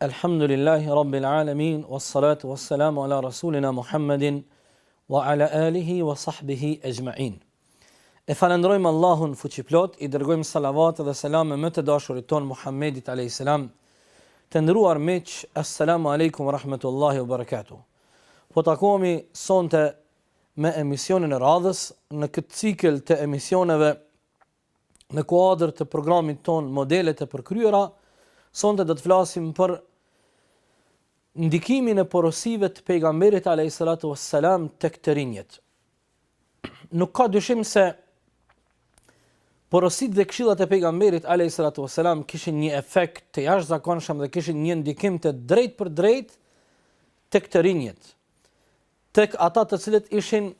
Elhamdulillahi Rabbil Alamin was salatu was salamu ala rasulina Muhammedin wa ala alihi wa sahbihi ejma'in. E falënderojmë Allahun fuqiplotë, i dërgojmë salavat dhe selame më të dashurit tonë Muhammedit alayhis salam. Të nderuar miq, assalamu alaikum wa rahmatullahi wa barakatuh. Po takohemi sonte me emisionin e radhës në këtë cikël të emisioneve në kuadër të programit tonë Modelet e përkryera, sonte do të flasim për ndikimin e porosive të pejgamberit alayhis salatu wassalam tek të rinjët. Nuk ka dyshim se porositë dhe këshillat e pejgamberit alayhis salatu wassalam kishin një efekt të jashtëzakonshëm dhe kishin një ndikim të drejtpërdrejtë tek të rinjët. Tek ata të cilët ishin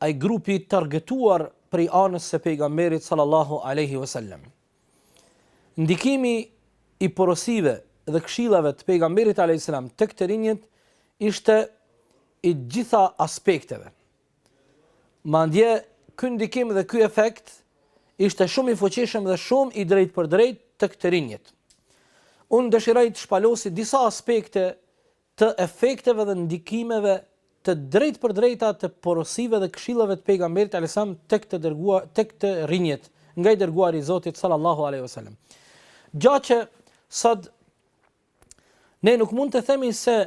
ai grupi i targetuar prej anës së pejgamberit sallallahu alaihi wasallam. Ndikimi i porosive dhe këshillave të pejgamberit alaihi salam tek të rinjët ishte i gjitha aspekteve. Mandje ky ndikim dhe ky efekt ishte shumë i fuqishëm dhe shumë i drejtpërdrejtë tek të rinjët. Unë dëshiroj të shpalosi disa aspekte të efekteve dhe ndikimeve të drejtpërdrejta të porosive dhe këshillave të Pejgamberit alejhiselam tek të dërgua, tek të rinjët, nga i dërguari i Zotit sallallahu alaihi wasallam. Gjë që sot ne nuk mund të themi se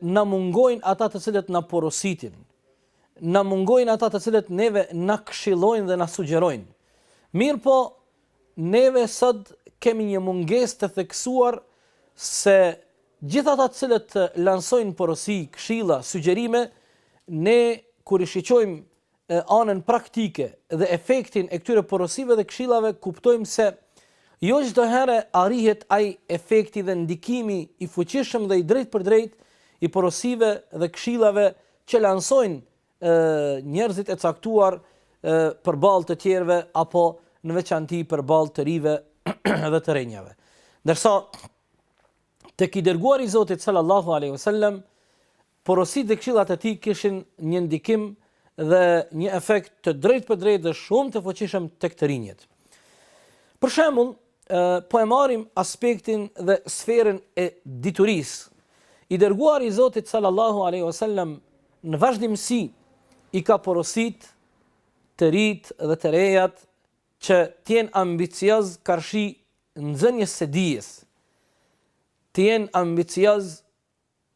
na mungojnë ata të cilët na porositin, na mungojnë ata të cilët neve na këshillojnë dhe na sugjerojnë. Mirëpo, Neve sot kemi një mungesë të theksuar se gjithë ata të cilët lansojnë porosi, këshilla, sugjerime, ne kur i shiqojmë anën praktike dhe efektin e këtyre porosive dhe këshillave, kuptojmë se jo çdo herë arrihet ai efekti dhe ndikimi i fuqishëm dhe i drejtpërdrejtë i porosive dhe këshillave që lansojnë njerëzit e caktuar përballë të tjerëve apo në veçanti përballë të rive dhe të renjave. Ndërsa tek i dërguari i Zotit sallallahu alaihi wasallam porositë dhe këshillat e tij kishin një ndikim dhe një efekt të drejtpërdrejtë dhe shumë të fuqishëm tek të rinjët. Për shembull, Po e marrim aspektin dhe sferën e diturisë. I dërguari i Zotit sallallahu alaihi wasallam në vazhdimësi i ka porosit të ritë dhe të rejat që të jenë ambicioz karshi nxënies së dijes, të jenë ambicioz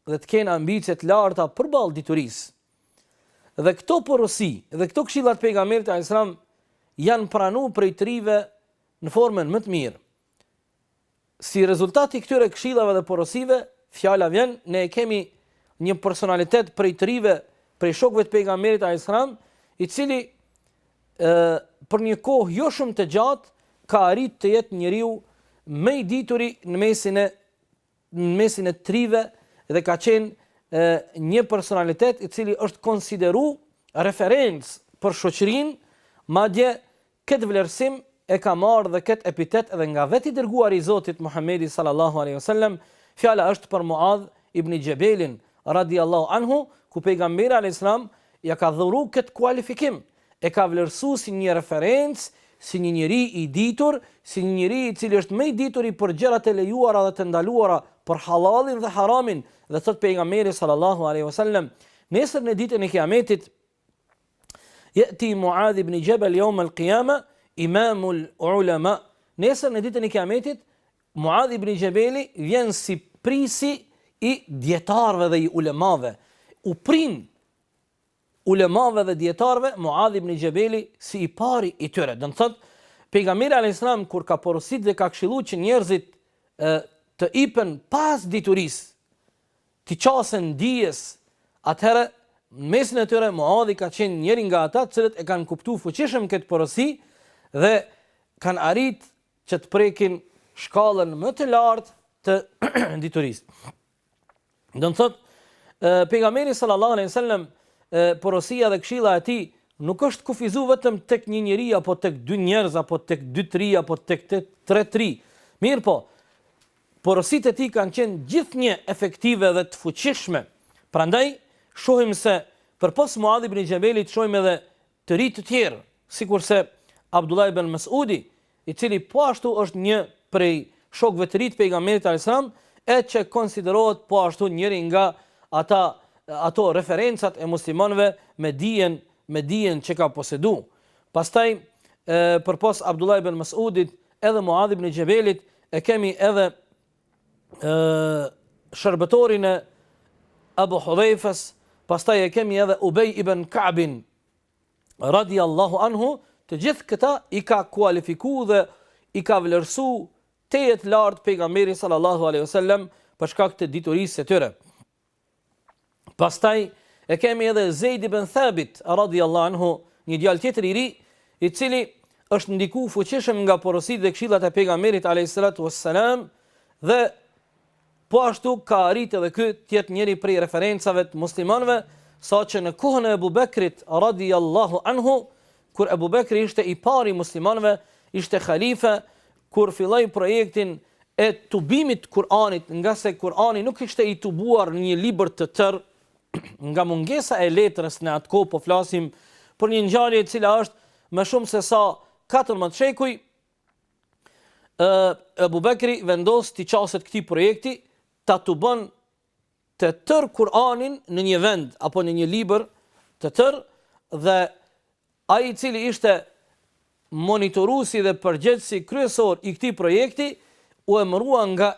dhe të kenë ambicie të larta përballë diturisë. Dhe këto porosi dhe këto këshilla të Pejgamberit alayhis salam janë pranu prej të rijve në formën më të mirë. Si rezultat i këtyre këshillave dhe porosive, fjala vjen, ne kemi një personalitet prej të rijve, prej shokëve të Pejgamberit alayhis salam, i cili ë për një kohë jo shumë të gjatë ka arrit të jetë njeriu më i dituri në mesin e në mesin e të rive dhe ka qenë një personalitet i cili është konsideru referencë për shoqërinë, madje këtë vlerësim e ka marrë dhe këtë epitet edhe nga vetë i dërguari i Zotit Muhamedi sallallahu alaihi wasallam, fjala është për Muadh ibn Xhebelin radiallahu anhu, ku pejgamberi alaihi salam ia ka dhuru këtë kualifikim, E ka vlerësu si një referencë, si një njeri i ditur, si një njeri i cili është më i dituri për gjërat e lejuara dhe të ndaluara, për hallalin dhe haramin, dhe thotë Pejgamberi sallallahu alejhi ve sellem, Nesër në ditën e Kiametit, Ya'ti Mu'adh ibn Jabal yawm al-Qiyama, imamul ulama. Nesër në ditën e Kiametit, Mu'adh ibn Xhebeli vjen si prijësi i dijetarëve dhe i ulemave. U prin Ulemave dhe dijetarëve, Muadh ibn Xhebeli si i pari i tyre. Do të thotë, Pejgamberi alayhis salam kur ka porosit dhe ka këshillu që njerëzit të jepen pas diturisë, t'i qasen dijes, atëherë në mesin e tyre Muadhi ka qenë njëri nga ata të cilët e kanë kuptu fuqishëm këtë porosi dhe kanë arrit që të prekin shkallën më të lartë të diturisë. Do të thotë pejgamberi sallallahu alejhi ve sellem porosia dhe këshilla e tij nuk është kufizu vetëm tek një njeri apo tek dy njerëz apo tek dy të ri apo tek tre të ri. Mirëpo, porositë e tij kanë qenë gjithnjë efektive dhe të fuqishme. Prandaj, shohim se përpos Muadh ibn Xhebelit shohim edhe të ri të tjerë, sikurse Abdullah ibn Mesudi, i cili po ashtu është një prej shokëve të ri të Pejgamberit alejhi selam e që konsiderohet po ashtu njëri nga ata ato referencat e muslimanëve me dijen me dijen që ka posedu. Pastaj përpos Abdullah ibn Mas'udit edhe Muadh ibn Xhebelit e kemi edhe shërbëtorin e Abu Hudhejfës, pastaj e kemi edhe Ubej ibn Ka'bin, radijallahu anhu të gjithë këta i ka kualifiku dhe i ka vlerësu tejet lartë pejgamberi sallallahu alaihi wasallam për shkak të diturisë së tyre. Pastaj e kemi edhe Zeid ibn Thabit radhiyallahu anhu, një djalë tjetër i ri, i cili është ndiku fuqishëm nga porositë dhe këshillat e pejgamberit alayhi salatu wassalam dhe Po ashtu ka arritë edhe ky të jetë njëri prej referencave të muslimanëve, saqë në kohën e Ebu Bekrit, radijallahu anhu, kur Ebu Bekri ishte i pari i muslimanëve, ishte halife, kur filloi projektin e tubimit të Kur'anit, ngase Kur'ani nuk ishte i tubuar në një libër të tërë, nga mungesa e letrës në atë kohë po flasim për një ngjarje e cila është më shumë se sa katërmbëdhjetë shekuj, Ë Ebu Bekri vendos t'i qaset këtij projekti ta tubon të tërë Kur'anin në një vend apo në një libër të tërë dhe ai i cili ishte monitoruesi dhe përgjegjësi kryesor i këtij projekti u emërua nga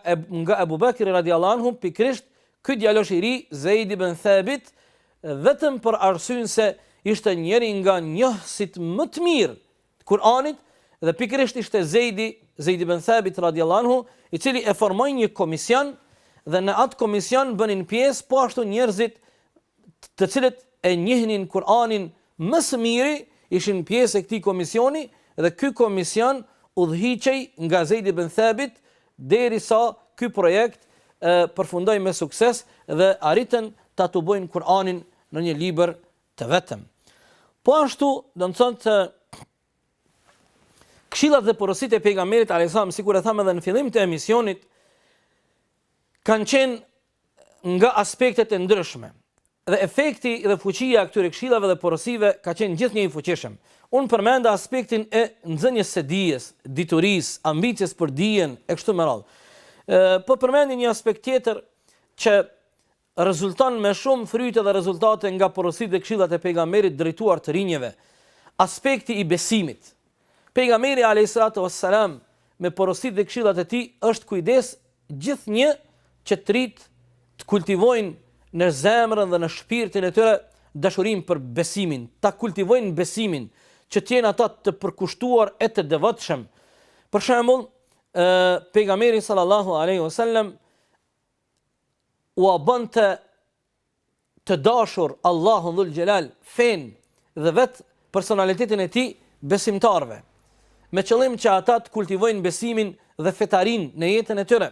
nga Ebu Bekri radijallahu anhu pikërisht ky djalosh i ri Zejd ibn Thabit vetëm për arsyen se ishte njëri nga njohësit më të mirë të Kur'anit dhe pikërisht ishte Zejdi, Zejd ibn Thabit radijallahu anhu, i cili e formoi një komision dhe në atë komision bënin pjesë po ashtu njerëzit të cilët e njihnin Kur'anin më së miri, ishin pjesë e këtij komisioni dhe ky komision udhëhiqej nga Zejd ibn Thabit derisa ky projekt përfundoi me sukses dhe arritën ta tubojnë Kur'anin në një libër Të vetëm. Po ashtu, domethënë këshillat dhe porositë e pejgamberit alejhi selam sikur e thamë edhe në fillim të emisionit kanë qenë nga aspektet e ndryshme dhe efekti dhe fuqia e këtyre këshillave dhe porosive ka qenë gjithnjë i fuqishëm. Unë përmenda aspektin e nxënies së dijes, diturisë, ambicies për dijen e kështu me radhë. Ë po përmend një aspekt tjetër që Rezulton me shumë fryte dhe rezultate nga porositë dhe këshillat e Pejgamberit drejtuar të rinjve. Aspekti i besimit. Pejgamberi alejhi salatu ves selam me porositë dhe këshillat e tij është kujdesë gjithnjë që të rinjtë të kultivojnë në zemrën dhe në shpirtin e tyre dashurinë për besimin, ta kultivojnë besimin, që të jenë ata të përkushtuar e të devotshëm. Për shembull, ë Pejgamberi sallallahu alejhi wasallam ua bënte të dashur Allahun Dhul Xhelal, fenë dhe vetë personalitetin e tij besimtarëve, me qëllim që ata të kultivojnë besimin dhe fetarinë në jetën e tyre.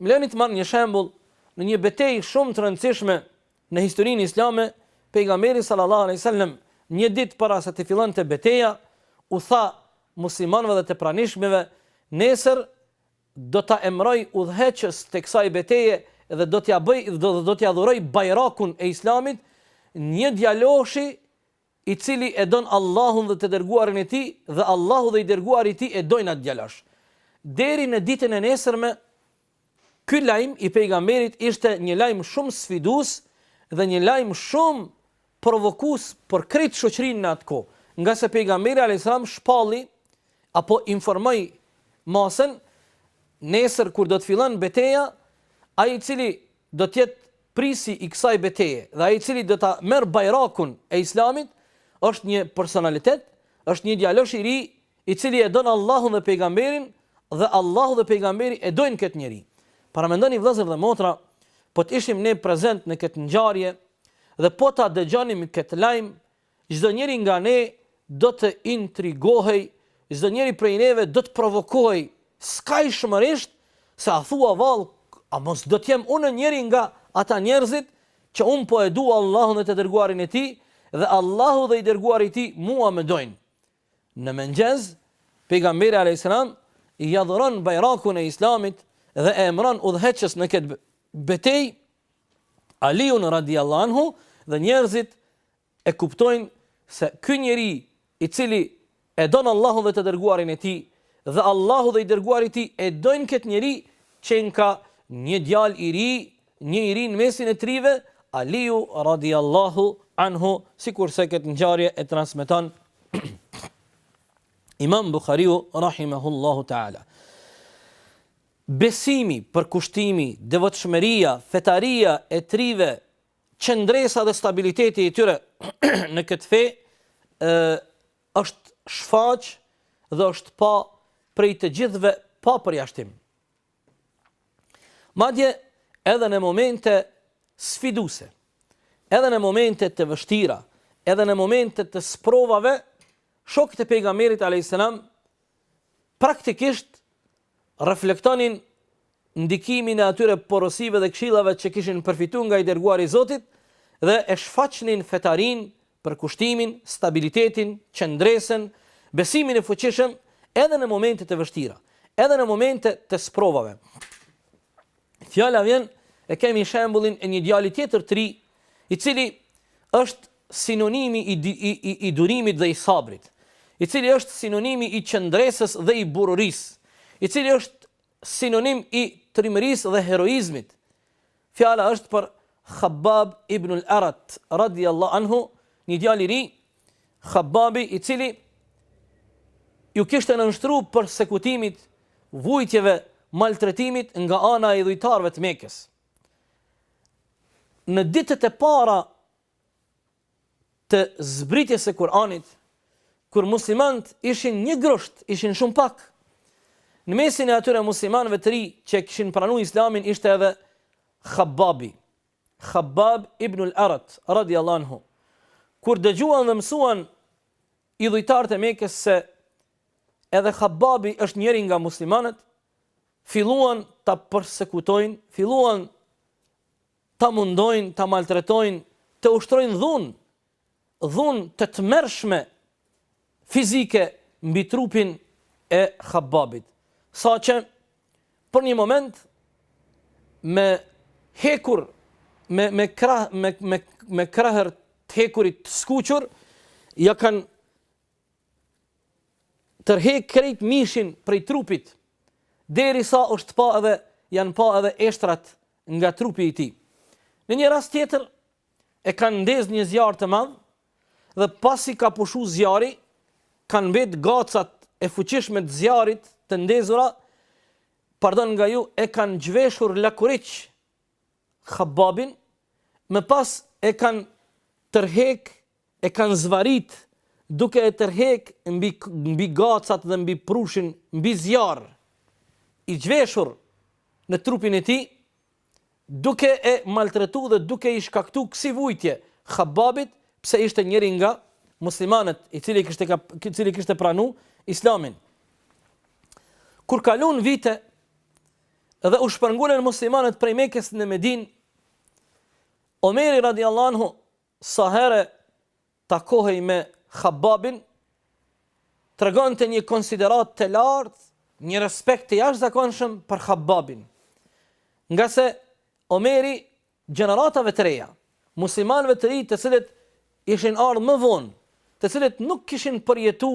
Më lejoni të marr një shembull, në një betejë shumë të rëndësishme në historinë islame, pejgamberi sallallahu alaihi wasallam një ditë para se të fillonte beteja, u tha muslimanëve dhe të pranishmëve, nesër Do ta emëroj udhëheqës të kësaj beteje dhe do t'ia bëj dhe do t'ia dhuroj bajrakun e Islamit, një djaloshi i cili e don Allahun dhe të Dërguarin e Tij dhe Allahu dhe i Dërguari i Tij e dojnë atë djalosh. Deri në ditën e nesërme ky lajm i Pejgamberit ishte një lajm shumë sfidues dhe një lajm shumë provokues për krejt shoqërinë në atë kohë, ngase Pejgamberi alejhi selam shpalli apo informoi masën, Nesër kur do të fillon beteja, ai i cili do të jetë prisi i kësaj beteje dhe ai i cili do ta merr bajrakun e Islamit është një personalitet, është një djalosh i ri i cili e don Allahun dhe pejgamberin dhe Allahu dhe pejgamberi e dojnë këtë njeri. Paramendoni vëllezër dhe motra, po të ishim ne prezent në këtë ngjarje dhe po ta dëgjonim këtë lajm, çdo njeri nga ne do të intrigohej, çdo njeri prej neve do të provokohej skajshmërisht se a thua vallë, a mos do të jem unë njëri nga ata njerëzit që un po e dua Allahun dhe të dërguarin e tij dhe Allahu dhe i dërguari i tij mua më dojnë. Në mëngjes, Pejgamberi alejhis selam ia dhuron bajrakun e Islamit dhe e emëron udhëheqës në këtë betejë Aliun radijallahu anhu dhe njerëzit e kuptojnë se ky njeri i cili e don Allahun dhe të dërguarin e tij dhe Allahu dhe i dërguari i tij e dojnë këtë njeri qenka një djalë i ri Një i ri në mesin e të rive, Aliu radijallahu anhu, sikurse këtë ngjarje e transmeton Imam Buhariu rahimahullahu taala. Besimi, përkushtimi, devotshmëria, fetaria e të rive, qëndresa dhe stabiliteti i tyre në këtë fe ë është shfaq dhe është pa prej të gjithëve pa përjashtim. Madje edhe në momente sfiduese, edhe në momente të vështira, edhe në momente të sprovave, shokët e pejgamberit alejhis selam praktikisht reflektonin ndikimin e atyre porosive dhe këshillave që kishin përfituar nga i dërguari i Zotit dhe e shfaqnin fetarinë përkushtimin, stabilitetin, qëndresën, besimin e fuqishëm edhe në momente të vështira, edhe në momente të sprovave. Fjala vjen e kemi shembullin e një djali tjetër të ri, i cili është sinonimi i, i, i, i durimit dhe i sabrit, i cili është sinonimi i qëndresës dhe i burrërisë, i cili është sinonim i trimërisë dhe heroizmit. Fjala është për Khabbab ibn al-Arat, radijallahu anhu, një djalë i ri, Khabbabi i cili ju kishte nënshtru persekutimit, vujtjeve, maltretimit nga ana e idhujtarve të Mekës. Në ditët e para të zbritjes së Kur'anit, kur muslimanët ishin një grusht, ishin shumë pak. Në mesin e atyre muslimanëve të ri që kishin pranu Islamin ishte edhe Khabbabi, Khabbab ibn al-Arat, radiallahu anhu. Kur dëgjuan dhe mësuan idhujtarët e Mekës se edhe Khabbabi është njëri nga muslimanët, filluan ta persekutojnë, filluan ta mundojnë, ta maltretojnë, të ushtrojnë dhunë, dhunë të tmerrshme fizike mbi trupin e Khabbabit, saqë për një moment me hekur me me krah me me me krahër të hekurit të skuqur ja kanë tërhek krejt mishin prej trupit, derisa është pa edhe, janë pa edhe eshtrat nga trupi i tij. Në një rast tjetër, e kanë ndez një zjarr të madh, dhe pasi ka pushu zjarri, kanë mbet gacat e fuqishme të zjarrit të ndezura, pardon nga ju, e kanë zhveshur lakuriq Khabbabin, më pas e kanë tërhek E kanë zvarit duke e tërhek mbi mbi gacat dhe mbi prushin mbi zjarr i zhveshur në trupin e tij duke e maltretu dhe duke i shkaktu kësi vujtje Khabbabit pse ishte njëri nga muslimanët i cili kishte ka i cili kishte pranu Islamin Kur kalun vite dhe u shpërngulen muslimanët prej Mekës në Medinë Omeri radiallahu anhu Sa herë takohej me Khabbabin, tregonte një konsideratë të lartë, një respekt të jashtëzakonshëm për Khabbabin. Ngase Omeri gjeneratave të reja, muslimanëve të ri të cilët ishin ardh më vonë, të cilët nuk kishin përjetu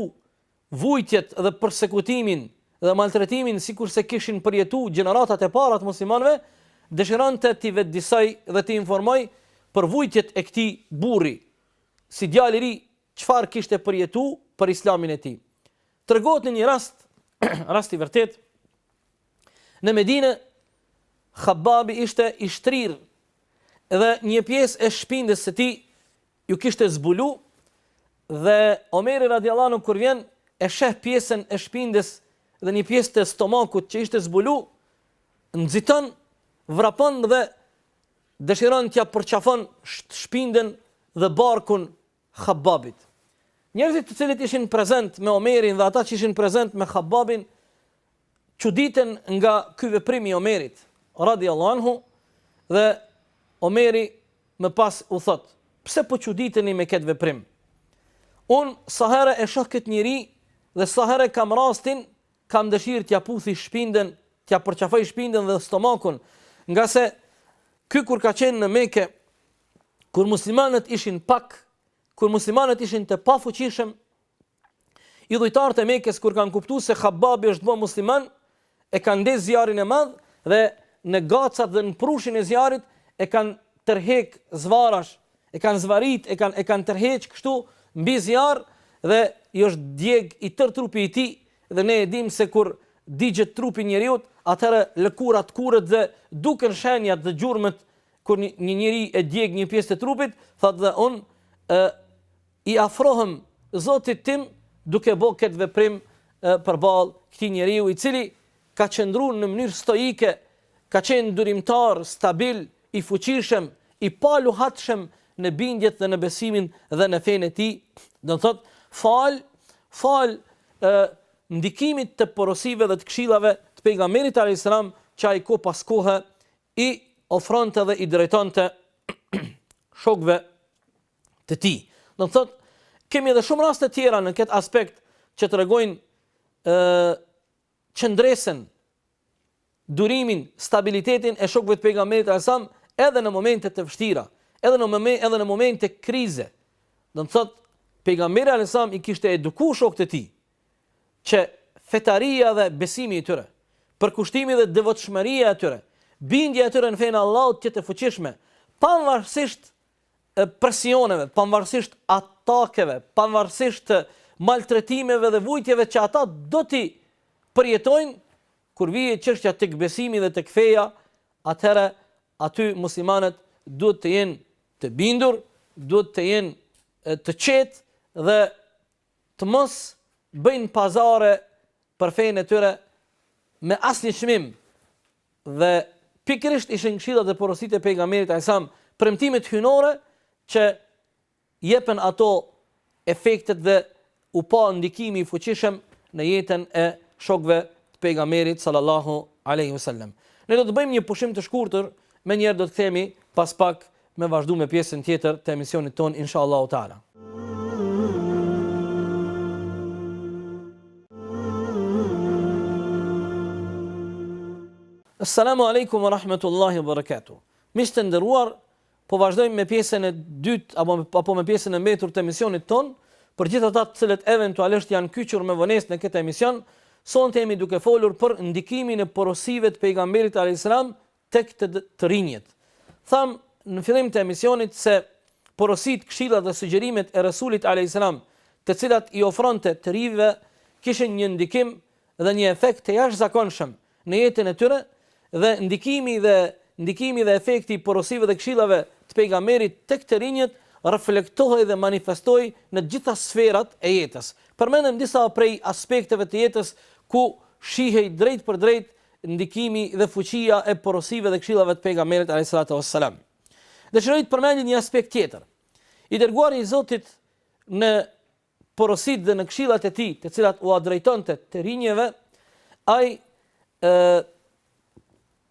vujtjet dhe persekutimin dhe maltretimin sikurse kishin përjetu gjeneratat e para të muslimanëve, dëshironte t'i vetëdijsojë dhe t'i informojë për vujtjet e këtij burri, si djalë i ri çfarë kishte përjetu për Islamin e tij. Tregohet në një rast, rast i vërtetë, në Medinë Khabbabi ishte i shtrirë dhe një pjesë e shpindës së tij ju kishte zbulu dhe Omeri radijallahu anhu kur vjen e sheh pjesën e shpindës dhe një pjesë të stomakut që ishte zbulu, nxiton, vrapon dhe dëshiron t'ja përqafon shpindën dhe barkun Khabbabit. Njerëzit të cilët ishin prezent me Omerin dhe ata që ishin prezent me Khabbabin çuditen nga ky veprim i Omerit, radijallahu anhu, dhe Omeri më pas u thotë, Pse po çuditeni me këtë veprim? Unë sa herë e shoh këtë njeri dhe sa herë kam rastin, kam dëshirë t'ja puthi shpindën, t'ja përqafoj shpindën dhe stomakun, ngase ky kur ka qenë në Mekë, kur muslimanët ishin pak, kur muslimanët ishin të pafuqishëm, Idhujtarët e Mekës kur kanë kuptu se Khabbabi është bo musliman, e kanë ndezë zjarrin e madh dhe në gacat dhe në prushin e zjarrit e kanë tërhek zvarash, e kanë zvarit, e kanë e kanë tërheq kështu mbi zjarr dhe i është djeg i tërë trupi i tij dhe ne e dimë se kur digjet trupi i njeriut, atëherë lëkura tkurret dhe duken shenjat dhe gjurmët kur një njeri e djeg një pjesë të trupit, thotë dhe unë I afrohem Zotit tim duke bo këtë veprim përballë këtij njeriu i cili ka qëndru në mënyrë stoike, ka qenë durimtar, stabil, i fuqishëm, i paluhatshëm në bindjet dhe në besimin dhe në fenë e tij, do të thotë falë falë ndikimit të porosive dhe të këshillave të Pejgamberit alejhi selam që ai kohë pas kohe i ofronte dhe i drejtonte shokëve të tij. Do të thotë, kemi edhe shumë raste tjera në këtë aspekt që tregojnë e, qëndresën, durimin, stabilitetin e shokëve të pejgamberit alejhi selam, edhe në momente të vështira, edhe në, momen, edhe në momente krize. Do të thotë, pejgamberi alejhi selam i kishte eduku shokët e tij, që fetaria dhe besimi i tyre, përkushtimi dhe devotshmëria e tyre, bindja e tyre në fenë e Allahut të jetë e fuqishme, pavarësisht presioneve, pavarësisht atakeve, pavarësisht maltretimeve dhe vujtjeve që ata do t'i përjetojnë, kur vjen çështja tek besimi dhe tek feja, atëherë aty muslimanët duhet të jenë të bindur, duhet të jenë të qetë dhe të mos bëjnë pazare për fenë e tyre me asnjë çmim, Dhe pikërisht ishin këshillat dhe porositë e Pejgamberit alejhi selam, premtimet hyjnore që jepen ato efektet dhe u pa ndikimi i fuqishëm në jetën e shokëve të Pejgamberit sallallahu alejhi ve selem. Ne do të bëjmë një pushim të shkurtër, menjëherë do të kthehemi pas pak Me vazhdu me pjesën tjetër të emisionit tonë, insha Allahu Teala. Assalamu alaikum wa rahmatullahi wa barakatuh. Miq të nderuar, po vazhdojmë me pjesën e dytë apo apo me pjesën e mbetur të emisionit ton, për gjithë ata të cilët eventualisht janë kyçur me vonesë në këtë emision, sonte jemi duke folur për ndikimin e porosive të pejgamberit alayhis salam tek të të rinjët. Thamë në fillim të emisionit se porositë, këshillat dhe sugjerimet e Resullit alejhi selam, të cilat i ofronte të rinjve kishin një ndikim dhe një efekt të jashtëzakonshëm në jetën e tyre dhe ndikimi dhe ndikimi dhe efekti i porosive dhe këshillave të Pejgamberit tek të rinjët reflektohej dhe manifestohej në të gjitha sferat e jetës. Përmendëm disa prej aspekteve të jetës ku shihej drejtpërdrejt ndikimi dhe fuqia e porosive dhe këshillave të Pejgamberit alejhiselatu vesselam. Dëshiroj të përmend një aspekt tjetër. I dërguari i Zotit në porosit dhe në këshillat e tij, të cilat u drejtonte të rinjeve, ai ë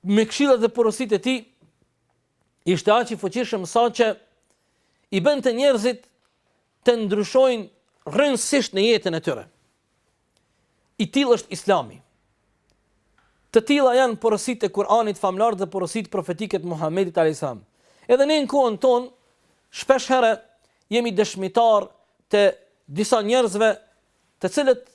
me këshillat dhe porositë e tij ishte aq i fuqishëm sa që i bënte njerëzit të ndryshojnë rrënjësisht në jetën e tyre. I tillë është Islami. Të tilla janë porositë e Kur'anit famëlartë dhe porositë profetike të Muhamedit alejhi selam. Edhe ne në kohën tonë shpesh herë jemi dëshmitarë të disa njerëzve të cilët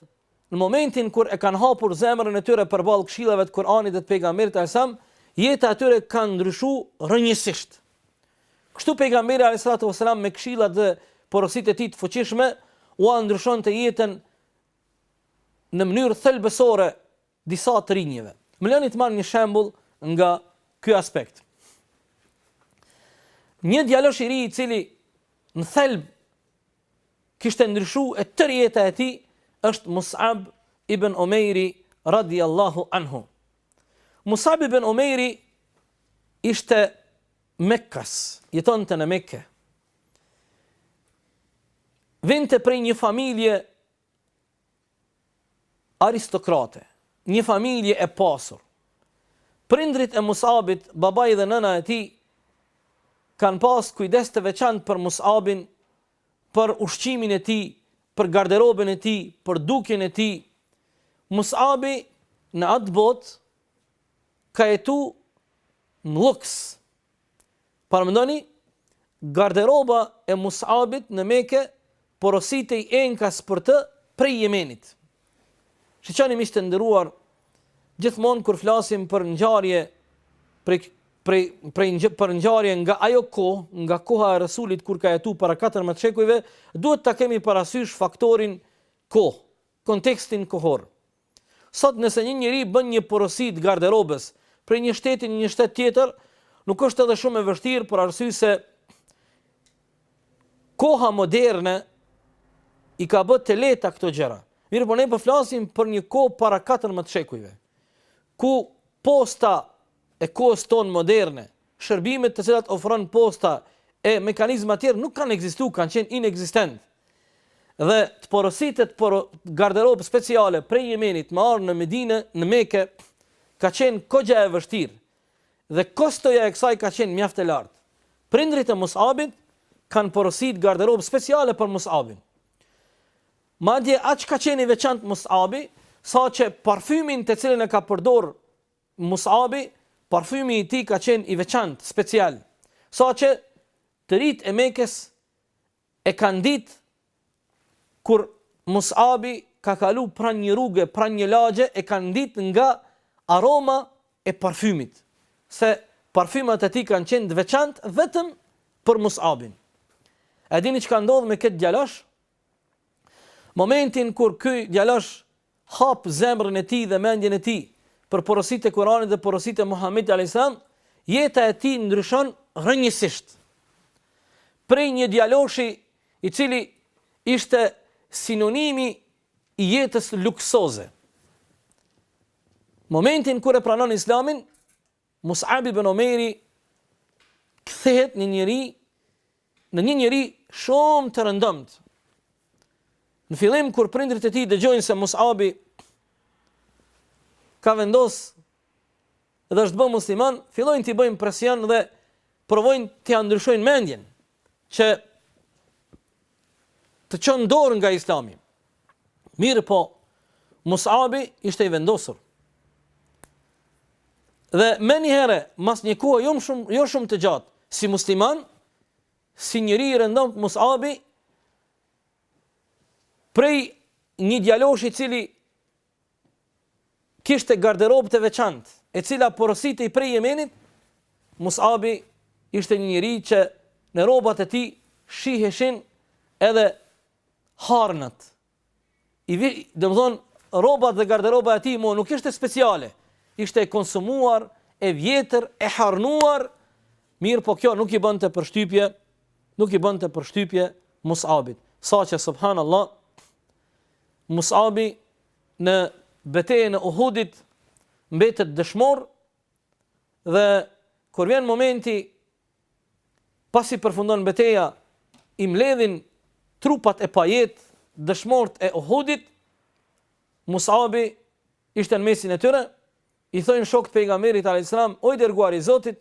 në momentin kur e kanë hapur zemrën e tyre përballë këshillave të Kur'anit dhe të pejgamberit alejhi selam, jeta e tyre ka ndryshuar rrënjësisht. Kështu pejgamberi alayhi salatu wasalam me këshillat dhe porositë e tij të fuqishme ua ndryshonte jetën në mënyrë thelbësore disa të rinjëve. Më lejoni të marr një shembull nga ky aspekt. Një djalosh i ri i cili në thelb kishte ndryshu e tërë jeta e tij është Mus'ab ibn Umejri radiallahu anhu. Mus'ab ibn Umejri ishte Mekkas, jetonte në Mekë. vinte prej një familje aristokrate, një familje e pasur. Prindrit e Musabit, babai dhe nëna e tij, kanë pas kujdes të veçantë për Musabin, për ushqimin e tij, për garderobën e tij, për dukjen e tij. Musabi në atë botë ka jetu në luks, Paramendoni, garderoba e Mus'abit në Mekë porositej enkas për të prej Jemenit. Shiqoni miq të nderuar, gjithmonë kur flasim për ngjarje prej prej prej një për ngjarje nga ajo kohë, nga koha e Resulit kur ka jetu para 14 shekujve, duhet ta kemi parasysh faktorin kohë, kontekstin kohor. Sot nëse një njeri bën një porosi të garderobës prej një shteti në një shtet tjetër, nuk është edhe shumë e vështirë për arsye se koha moderne i ka bërë të lehta këto gjëra. Mirëpo ne po flasim për një kohë para 14 shekujve, ku posta e kohës tonë moderne, shërbimet të cilat ofron posta e mekanizma të tjerë nuk kanë ekzistuar, kanë qenë inekzistent. Dhe të porositet por garderobë speciale prej Jemenit me ardh në Medinë, në Mekë, ka qenë kogja e vështirë dhe kostoja e kësaj ka qenë mjaft e lartë. Prindërit e Mus'abit kanë porositë garderobë speciale për Mus'abin. Madje aq ka qenë i veçantë Mus'abi, saqë parfymin të cilin e ka përdor Mus'abi, parfymi i tij ka qenë i veçantë, special, saqë të rijtë e Mekës e kanë ditë kur Mus'abi ka kalu pranë një rruge, pranë një lagje e kanë ditë nga aroma e parfymit, se parfymat e tij kanë qenë të veçantë vetëm për Mus'abin. E dini çka ndodh me këtë djalosh? Momentin kur ky djalosh hap zemrën e tij dhe mendjen e tij për porositë e Kuranit dhe porositë e Muhamedit alejhi selam, jeta e tij ndryshon rrënjësisht. Prej një djaloshi i cili ishte sinonimi i jetës luksoze. Momentin kur e pranon Islamin, Mus'ab ibn Umejri kthehet në njeri në një njeri shumë të rëndomtë. Në fillim kur prindërit e tij dëgjojnë se Mus'abi ka vendos dhe është bë musliman, fillojnë t'i bëjnë presion dhe provojnë t'ia ndryshojnë mendjen. që të çon dorë nga islami. Mirëpo, Musabi ishte i vendosur. Dhe menjëherë, mas një kohe jo shumë, jo shumë të gjatë, si musliman, si njeri i rëndomtë Musabi, prej një djaloshi i cili kishte garderobë të veçantë, e cila porositej prej Jemenit, Mus'abi ishte një njeri që në rrobat e tij shiheshin edhe harnët. I vi, domthon rrobat dhe garderoba e tij mo nuk ishte speciale. Ishte e konsumuar, e vjetër, e harnuar, mirë po kjo nuk i bënte përshtypje, nuk i bënte përshtypje Mus'abit. Saqë subhanallahu Mus'abi në betejën e Uhudit mbetet dëshmor dhe kur vjen momenti pasi përfundon beteja i mbledhin trupat e pajetë dëshmorët e Uhudit Mus'abi ishte në mesin e tyre i thonë shokët pejgamberit alayhis salam o i dërguari i Zotit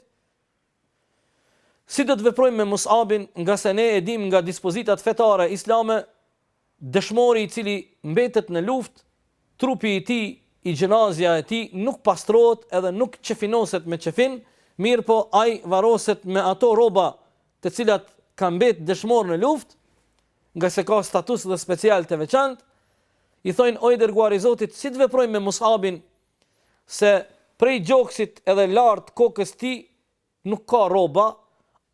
Si do të veprojmë me Mus'abin, ngase ne e dimë nga dispozitat fetare islame, dëshmori i cili mbetet në luftë, trupi i tij, xhenazja e tij nuk pastrohet edhe nuk qefinoset me qefin, mirëpo ai varroset me ato rroba të cilat ka mbetë dëshmor në luftë, ngase ka status dhe special të veçantë, i thojnë, o i Dërguari i Zotit, si të veprojmë me Mus'abin, se prej gjoksit edhe lart kokës tij nuk ka rroba,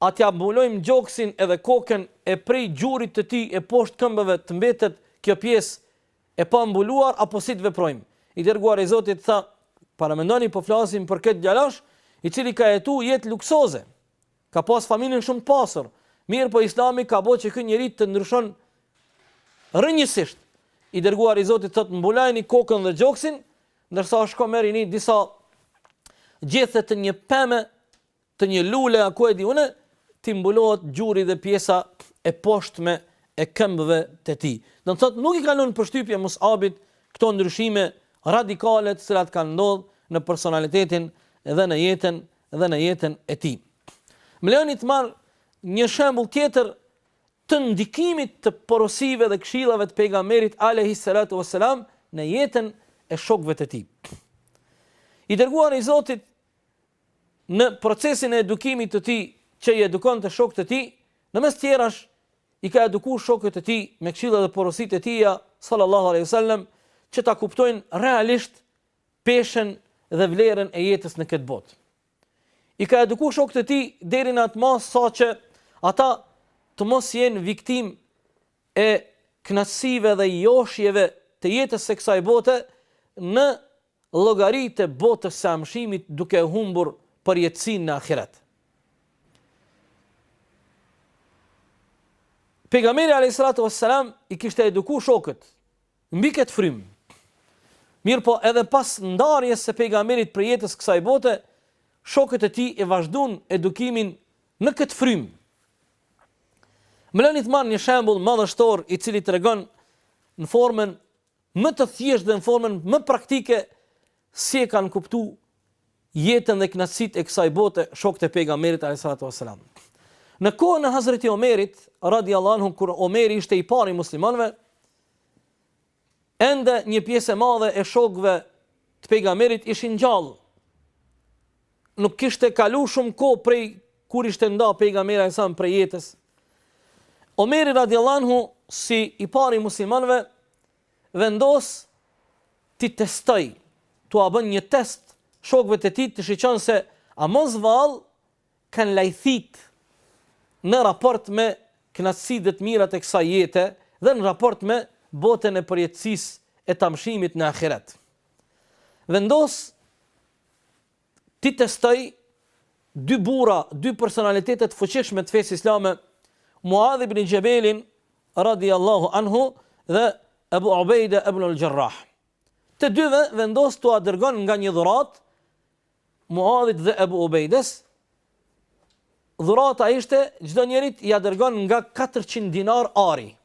a t'ia mbulojmë gjoksin edhe kokën e prej gjurit të tij e poshtë këmbëve të mbetet kjo pjesë e pambuluar apo si të veprojmë? I Dërguari i Zotit tha, Paramendoni po flasim për këtë djalosh, i cili ka jetu jetë luksoze, Ka pas familjen shumë të pasur, mirëpo Islami ka bo që ky njeri të ndryshon rrënjësisht. I Dërguari i Zotit thotë mbulajini kokën dhe gjoksin, ndërsa shko merrini disa gjethe të një peme, të një lule a ku e di unë, t'i mbulohet gjuri dhe pjesa e poshtme e këmbëve të tij. Do të thotë nuk i ka lënë përshtypje Mus'abit këto ndryshime radikale të cilat kanë ndodhur në personalitetin dhe në jetën dhe në jetën e tij. Më lejoni të marr një shembull tjetër të ndikimit të porosive dhe këshillave të pejgamberit alaihi salatu wasalam në jetën e shokëve të tij. I dërguari i Zotit në procesin e edukimit të tij që i edukonte shokët e tij, në mes tjerash i ka edukuar shokët e tij me këshilla dhe porositë e tija sallallahu alaihi wasallam që ta kuptojnë realisht peshën dhe vlerën e jetës në këtë botë. I ka edukuar shokët e tij deri në atë masë sa që ata të mos jenë viktimë e kënaqësive dhe joshjeve të jetës së kësaj bote në llogari të botës së amshimit duke humbur përjetësinë në ahiret. Pejgamberi alayhi salatu wassalam i kishte edukuar shokët Mbi këtë frymë. Mirëpo edhe pas ndarjes së Pejgamberit prej jetës kësaj bote, shokët e tij e vazhduan edukimin në këtë frymë. Më leni të marr një shembull madhështor i cili tregon në formën më të thjeshtë dhe në formën më praktike si e kanë kuptu jetën dhe knaqësitë e kësaj bote shokët e Pejgamberit a.s. Në kohën e Hazreti Omerit, radiallahu anhu, kur Omeri ishte i pari i muslimanëve, Ende një pjesë e madhe e shokëve të Pejgamberit ishin gjallë. Nuk kishte kalu shumë kohë prej kur ishte nda Pejgamberi a.s. prej jetës. Omeri radiallahu anhu si i pari i muslimanëve vendos t'i testojë, t'ua bën një test shokëve të tij të shiqon se a mos vallë kanë lajthit në raport me kënaqësitë dhe të mirat e kësaj jete dhe në raport me botën e përjetësisë e t'amshimit në ahiret. Vendos t'i testojë dy burra, dy personalitete të fuqishme të fesë islame, Muadh ibn Xhebelin radiallahu anhu dhe Ebu Ubejde ibn el-Xherrah. Të dyve vendos t'ua dërgon nga një dhuratë Muadhit dhe Ebu Ubejdes, dhurata ishte çdo njërit ia dërgon nga 400 dinar ari.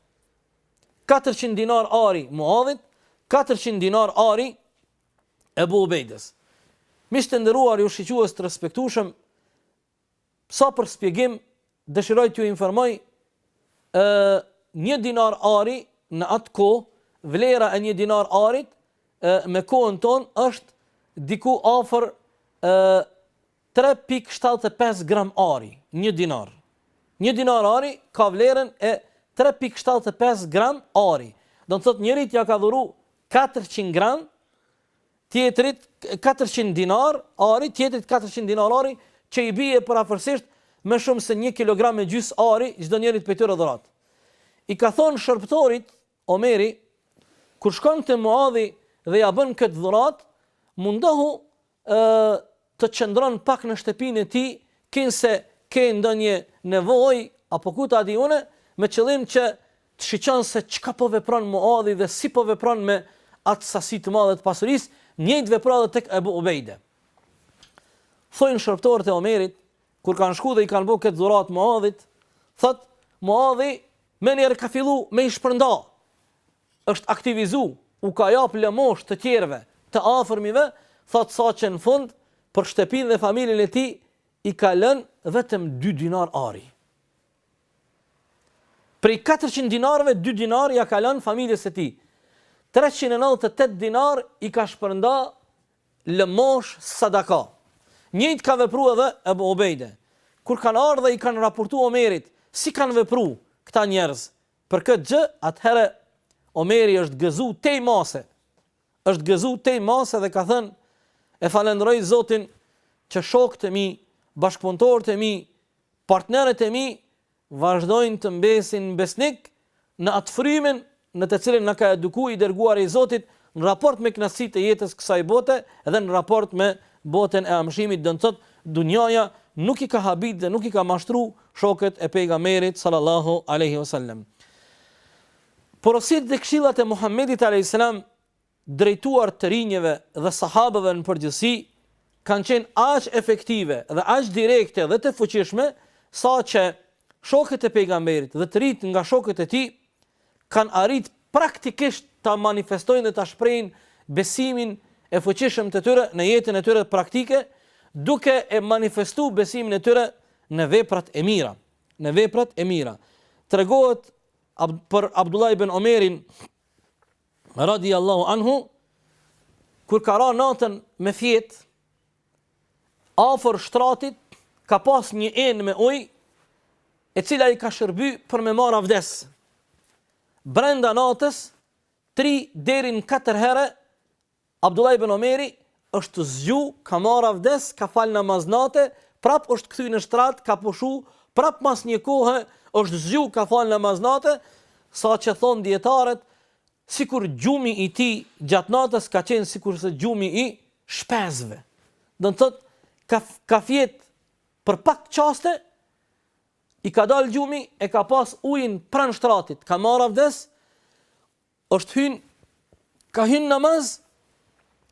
400 dinar ari Muadhit, 400 dinar ari Ebu Ubejdes. Miq të nderuar ju shiques të respektueshëm, Sa për shpjegim, dëshiroj t'ju informoj, ë një dinar ari në atë kohë, vlera e një dinar arit ë me kohën tonë është diku afër ë tre pikë shtatëdhjetë e pesë gram ari, një dinar. Një dinar ari ka vlerën e tre pikë shtatëdhjetë e pesë gram ari. Do të thotë njërit ja ka dhuru katërqind gram tjetrit katërqind dinarë ari, tjetrit katërqind dinarë ari, që i bie përafërsisht më shumë se një kilogram e gjys ari çdo njërit prej tyre dhuratë. I ka thonë shërbëtorit Omeri, kur shkon te Muadhi dhe ja bën këtë dhuratë, mundohu ë të qëndron pak në shtëpinë e tij, kinse ke ndonjë nevojë, apo ku ta di unë, me qëllim që të shiqon se çka po vepron Muadhi dhe si po vepron me atë sasi të madhe të pasurisë, njëjtë vepro edhe tek Ebu Ubejde. Thojnë shërbëtorët e Omerit, kur kanë shku dhe i kanë bo këtë dhuratë Muadhit, thot, Muadhi, menjëherë ka fillu me i shpërnda, është aktivizu, u ka jap lëmoshë të tjerëve, të afërmive, thotë sa që në fund, për shtëpinë dhe familjen e tij, i ka lënë vetëm dy dinarë ari. Prej katërqind dinarëve, dy dinarë ia ka lënë familjes së tij. Treqind e nëntëdhjetë e tetë dinarë i ka shpërnda lëmoshë sadaka. Njëjtë ka vepru edhe Ebu Ubejde. Kur kanë ardhë dhe i kanë raportu Omerit, si kanë vepru këta njerëz, Për këtë gjë, atëherë Omeri është gëzu tej mase. Është gëzu tej mase dhe ka thënë: "E falënderoj Zotin që shokët e mi, bashkëpunëtorët e mi, partnerët e mi vazhdojnë të mbesin besnik në atë frymën në të cilën na ka eduku i dërguari i Zotit, Në raport me kënaqësitë e jetës së kësaj bote dhe në raport me botën e amshimit do të thotë dunjaja nuk i ka habit dhe nuk i ka mashtru shokët e pejgamberit sallallahu alejhi ve sellem. Porositë dhe këshillat e Muhammedit alejhi selam drejtuar të rinjve dhe sahabëve në përgjithësi kanë qenë aq efektive dhe aq direkte dhe të fuqishme sa që shokët e pejgamberit dhe të rinjtë nga shokët e tij kanë arrit praktikisht ta manifestojnë dhe ta shprehin besimin e fuqishëm të tyre në jetën e tyre praktike, duke e manifestu besimin e tyre në veprat e mira. Në veprat e mira. Tregohet ab, për Abdullah ibn Omerin, radiallahu anhu, kur ka ra natën me fjetë, Afër shtratit ka pas një enë me ujë, e cila i ka shërby për me marrë avdes. Brenda natës, tri deri në katër herë, Abdullah ibn Omeri është zgju, ka marrë avdes, ka falë namaz nate, prap është kthy në shtrat, ka pushu, prap mas një kohë, është zgju, ka falë namaz nate, sa që thonë dijetarët, sikur gjumi i tij gjatë natës ka qenë sikur se gjumi i shpezëve. Do të thotë ka ka fjet për pak çaste i ka dalë gjumi e ka pas ujin pranë shtratit, ka marrë avdes, është hyn ka hyn namaz,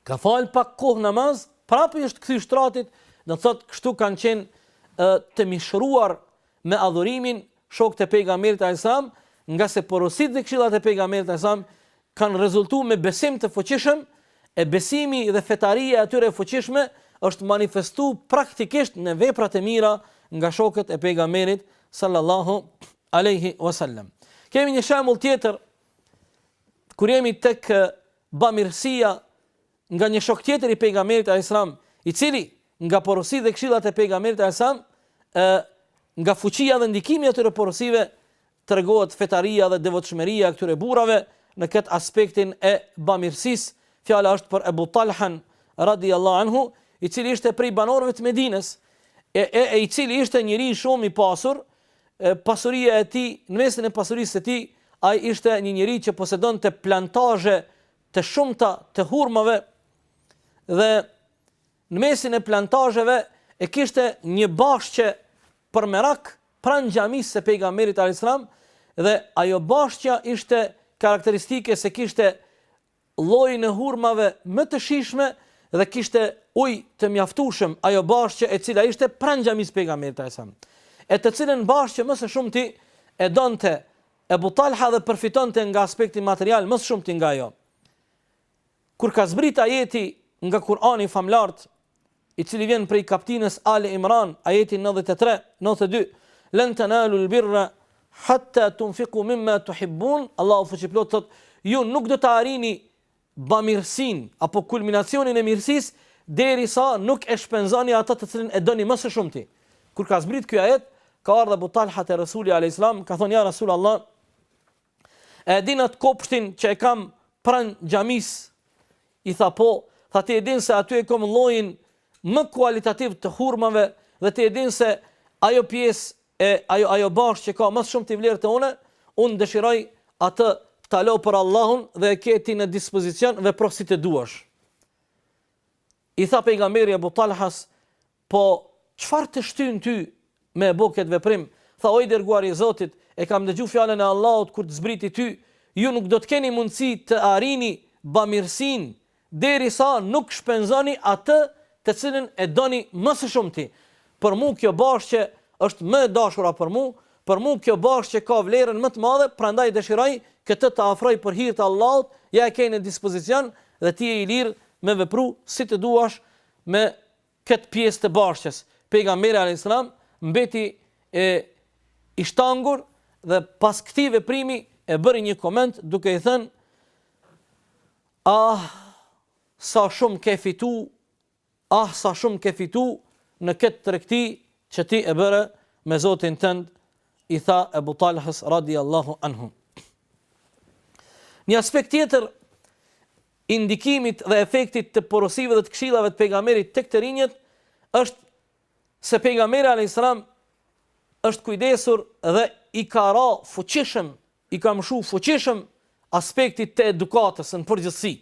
ka fal pak kohë namaz, prapë është kthy shtratit, do të thotë kështu kanë qenë të mishruar me adhurimin shokët e Pejgamberit alejhi selam, ngase porositë dhe këshillat e Pejgamberit alejhi selam kanë rezultu me besim të fuqishëm, e besimi dhe fetaria e atyre e fuqishme është manifestu praktikisht në veprat e mira nga shokët e Pejgamberit sallallahu alejhi wasallam. Kemi një shembull tjetër kur jemi tek bamirësia nga një shok tjetër i Pejgamberit alejhi selam, i cili nga porosit dhe këshillat e Pejgamberit alejhi selam, ë nga fuqia dhe ndikimi i atyre porosive tregohet fetaria dhe devotshmëria e këtyre burrave në këtë aspektin e bamirësisë. Fjala është për Abu Talhan radhiyallahu anhu, i cili ishte prej banorëve të Medinës, e, e, e i cili ishte njeri shumë i pasur, e, pasuria e tij, në mesin e pasurisë së tij, ai ishte një njeri që posedonte plantazhe të shumta të hurmave dhe në mesin e plantazheve e kishte një bashqe për merak pranë xhamisë së pejgamberit alayhis salam dhe ajo bashqja ishte karakteristike se kishte llojin e hurmave më të shijshme dhe kishte ujë të mjaftueshëm ajo bashqe e cila ishte pranë xhamisë pejgamberit alayhis salam e të cilën bashqe më së shumti e donte Ebu Talha dhe përfitonte nga aspekti material më së shumti nga ajo. Kur ka zbrit ajeti nga Kur'ani i Famlartë, i cili vjen prej kaptinës Ali Imran, ajeti 93, 92, Len tenalu lbirra, hatta tunfiku mimma tuhibbun, Allahu Fuqiplotë thotë, ju nuk do të arrini bamirësinë apo kulminacionin e mirësisë derisa nuk e shpenzoni atë të cilën e doni më së shumti. Kur ka zbrit ky ajet, ka ardh Abu Talha te Resuli alayhis salam, ka thonë ja Resul Allah, e din atë kopshtin që e kam pranë xhamisë? I tha po, tha ti e din se aty e kam llojin më kualitativ të hurmave dhe ti e din se ajo pjesë E ajo ajo bashqe ka më së shumti vlerë te unë, unë dëshiroj atë ta lë për Allahun dhe e ke ti në dispozicion vepro si të duash. I tha pejgamberi Abu Talhas, po çfarë të shtyn ty me e bo këtë veprim? Tha o i dërguar i Zotit, e kam dëgju fjalën e Allahut kur të zbriti ty, ju nuk do të keni mundësi të arrini bamirësinë Derisa nuk shpenzoni atë të cilën e doni më së shumti. Për mua kjo bashqe është më e dashura për mua, për mua kjo bashqe ka vlerën më të madhe, prandaj dëshiroj këtë ta ofroj për hir të Allahut, ja e ke në dispozicion dhe ti je i lirë me vepru si të duash me këtë pjesë të bashqes. Pejgamberi alayhis salam mbeti i shtangur dhe pas këtij veprimi e bëri një koment duke i thënë Ah sa shumë ke fitu ah sa shumë ke fitu në këtë tregti që ti e bëre me Zotin tënd i tha Ebu Talhës radiallahu anhu. Një aspekt tjetër i ndikimit dhe efektit të porosive dhe të këshillave të pejgamberit tek të rinjët është se pejgamberi alayhis salam është kujdesur dhe i ka ra fuqishëm i ka mshu fuqishëm aspektit të edukatës në përgjithësi,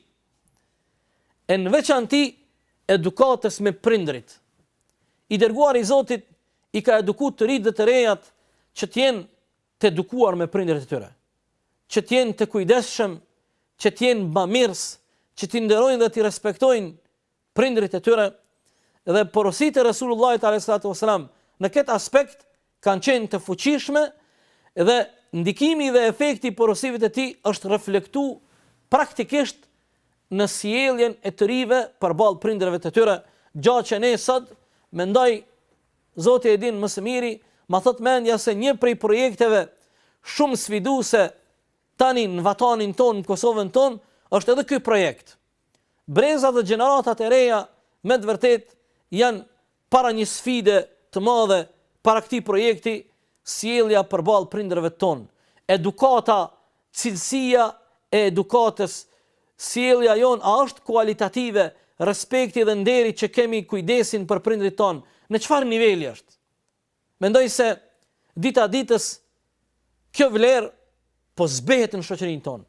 e në veçanti edukatës me prindërit. I dërguari i Zotit i ka eduku të ritë dhe të rejat që të jenë të edukuar me prindërit e tyre, që të jenë të kujdesshëm, që të jenë bamirës, që t'i nderojnë dhe t'i respektojnë prindërit e tyre dhe porositë e Resulullahit alayhi salatu wasalam në këtë aspekt kanë qenë të fuqishme dhe ndikimi dhe efekti i porosive të tij është reflektu praktikisht në sjelljen e të rive përballë prindërve të tyre, gja që ne sot mendoj Zoti e din më së miri, ma thot mendja se një prej projekteve shumë sfiduese tani në vatanin tonë, në Kosovën tonë, është edhe ky projekt. Brezat dhe gjeneratat e reja me të vërtetë janë para një sfide të madhe para këtij projekti, sjellja përballë prindërve tonë, edukata, cilësia e edukatës, sjellja jonë a është kualitative, respekti dhe nderi që kemi kujdesin për prindërit tonë, në çfarë niveli është? Mendoj se dita ditës kjo vlerë po zbehet në shoqërinë tonë.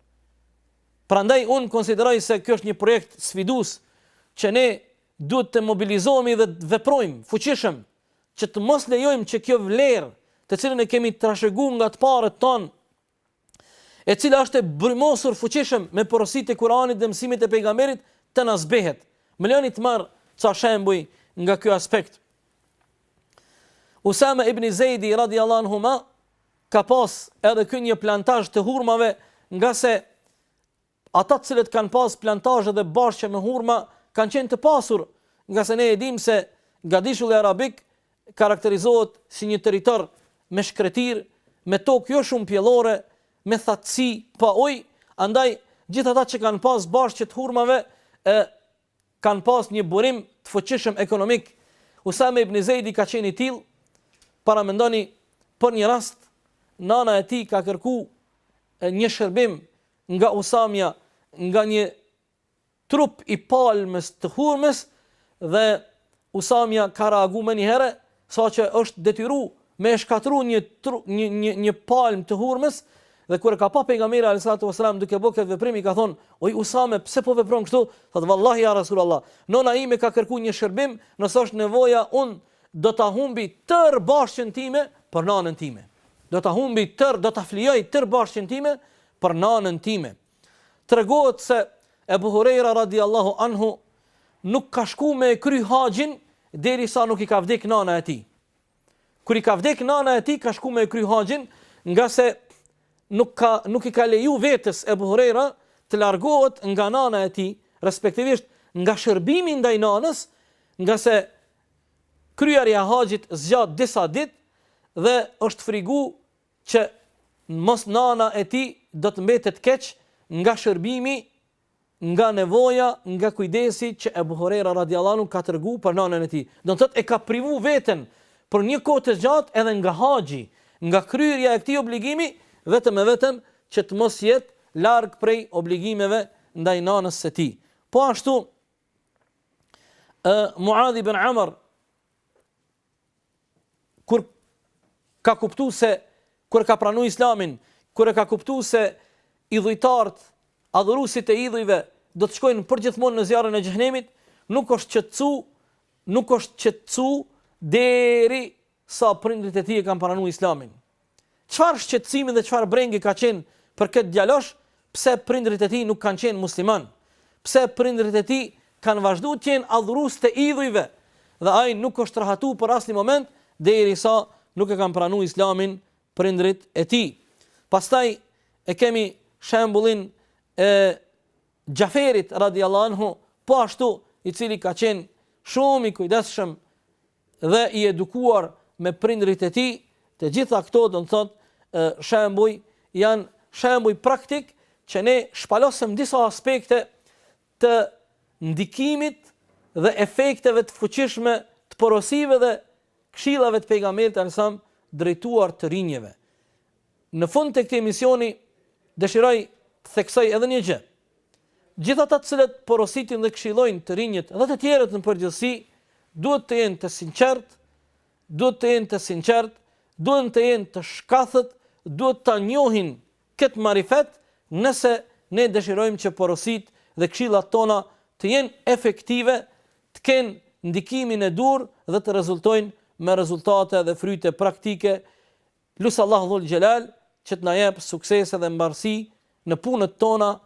Prandaj unë konsideroj se kjo është një projekt sfidues që ne duhet të mobilizohemi dhe të veprojmë fuqishëm që të mos lejojmë që kjo vlerë të cilën e kemi trashegu nga të parët tonë e cila është e brymosur fuqishëm me porositë e Kuranit dhe mësimet e pejgamberit, të na zbehet. Më lejoni të marr ca shembuj nga kjo aspekt. Usama ibn Zeidi radhiyallahu anhuma ka pas edhe ky një plantazh të hurmave, ngase Ata të cilët kanë pasë plantazhe dhe bashqe me hurma kanë qenë të pasur, ngase ne e dimë se Gadishulli Arabik karakterizohet si një territor me shkretirë, me tokë jo shumë pjellore, me thatësi, pa ujë, andaj gjithë ata që kanë pasë bashqe të hurmave e kanë pas një burim të fuqishëm ekonomik, Usame ibn Zejdi ka qenë i tillë, paramendoni për një rast, nana e tij ka kërku një shërbim nga Usamja, nga një trup i palmës të hurmës dhe Usamja ka reagu menjëherë saqë është detyru me e shkatërru një tru, një një një palmë të hurmës dhe kur e ka pa pejgamberi alayhi salatu wasalam duke bo këtë veprim i ka thonë oj Usame pse po vepron kështu thotë vallahi ja rasulullah nona ime ka kërku një shërbim nëse është nevoja unë do ta humbi tërë bashqen time për nanën time do ta humbi të do ta flijoj tërë bashqen time për nanën time Tregohet se Ebu Hurejra radijallahu anhu nuk ka shku me e kry haxhin derisa nuk i ka vdek nana e tij. Kur i ka vdek nana e tij ka shku me e kry haxhin ngase nuk, ka, nuk i ka leju vetes Ebu Hurejra të largohet nga nana e tij, respektivisht nga shërbimi ndaj nanës, ngase kryerja e haxhit zgjat disa ditë dhe është frigu që mos nana e tij do të mbetet keq nga shërbimi, nga nevoja, nga kujdesi që Ebu Hurejra radijallahu anhu ka tregu për nanën e tij. Do të thotë e ka privu veten për një kohë të gjatë edhe nga haxhi, nga kryerja e këtij obligimi, vetëm e vetëm që të mos jetë larg prej obligimeve ndaj nanës së tij. Po ashtu Muadh ibn Amr kur ka kuptu se, kur e ka pranu islamin, kur e ka kuptu se idhujtart, adhurusit e idhujve, do të shkojnë përgjithmonë në zjarrin e xhehnemit, nuk është qetësu, nuk është qetësu, derisa prindërit e tij e kanë pranu islamin. Çfarë shqetësimi dhe çfarë brengi ka qenë për këtë djalosh, pse prindërit e tij nuk kanë qenë muslimanë? Pse prindërit e tij kanë vazhdu të jenë adhurues të idhujve dhe ai nuk është rahatu për asni moment derisa nuk e kanë pranu Islamin prindërit e tij? Pastaj e kemi shembullin e Xhaferit radijallahu anhu, po ashtu, i cili ka qenë shumë i kujdesshëm dhe i edukuar me prindërit e tij, të gjitha këto do të thotë shembuj janë shembuj praktikë që na shpalosin disa aspekte të ndikimit dhe efekteve të fuqishme të porosive dhe këshillave të pejgamberit alejhi selam drejtuar të rinjve. Në fund të këtij emisioni dëshiroj të theksoj edhe një gjë. Gjithë ata të cilët porositin dhe këshillojnë të rinjtë dhe të tjerët në përgjithësi, duhet të jenë të sinqertë, duhet të jenë të sinqertë, duhen të jenë të shkathët, duhet ta njohin këtë marifet nëse ne dëshirojmë që porositë dhe këshillat tona të jenë efektive, të kenë ndikimin e duhur dhe të rezultojnë me rezultate dhe fryte praktike Lus Allahun Dhul Xhelal që të na jep sukses edhe mbarësi në punët tona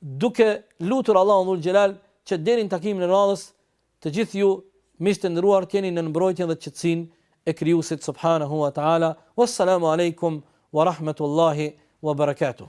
duke lutur Allahun Dhul Xhelal që deri në takimin e radhës të gjithë ju miq të nderuar të jeni nën mbrojtjen dhe qetësinë e Krijuesit Subhanahu Wa Taala. Wassalamu Alejkum Wa Rahmetullahi Wa Barakatuh.